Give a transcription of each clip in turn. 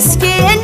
skin.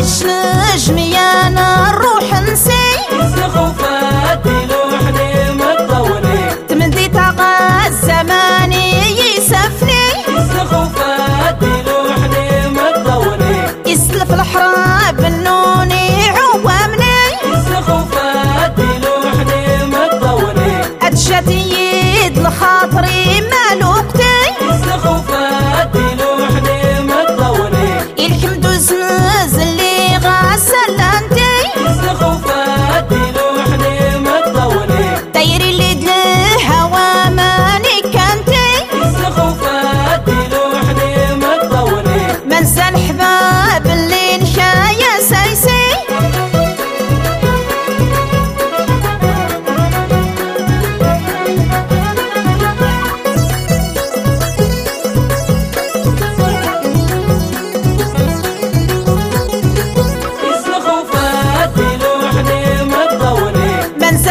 mais nas minhas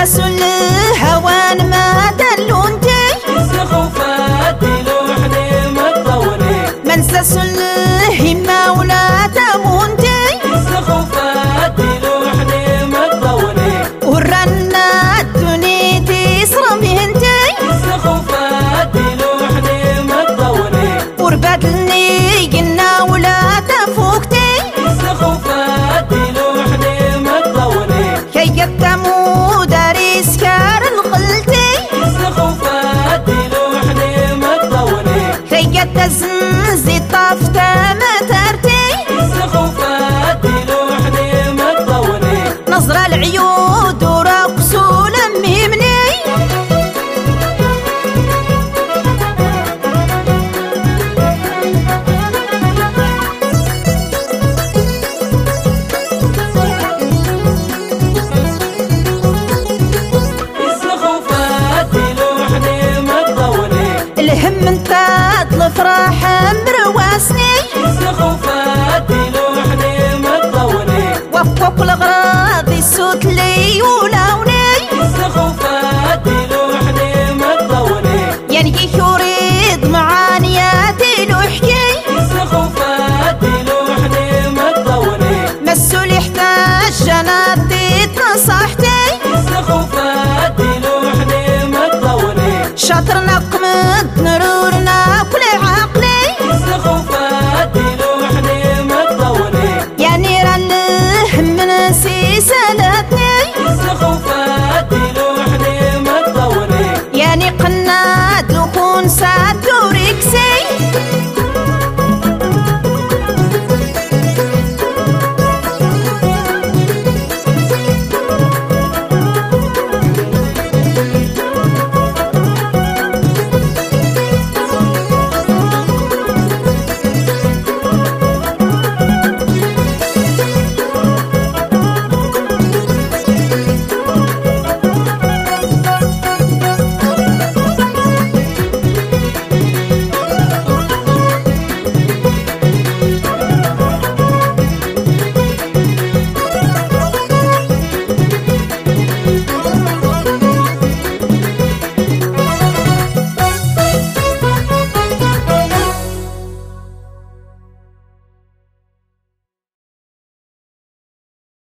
azul عيود ورقصوا لمي مني الهم انت الفرح مروي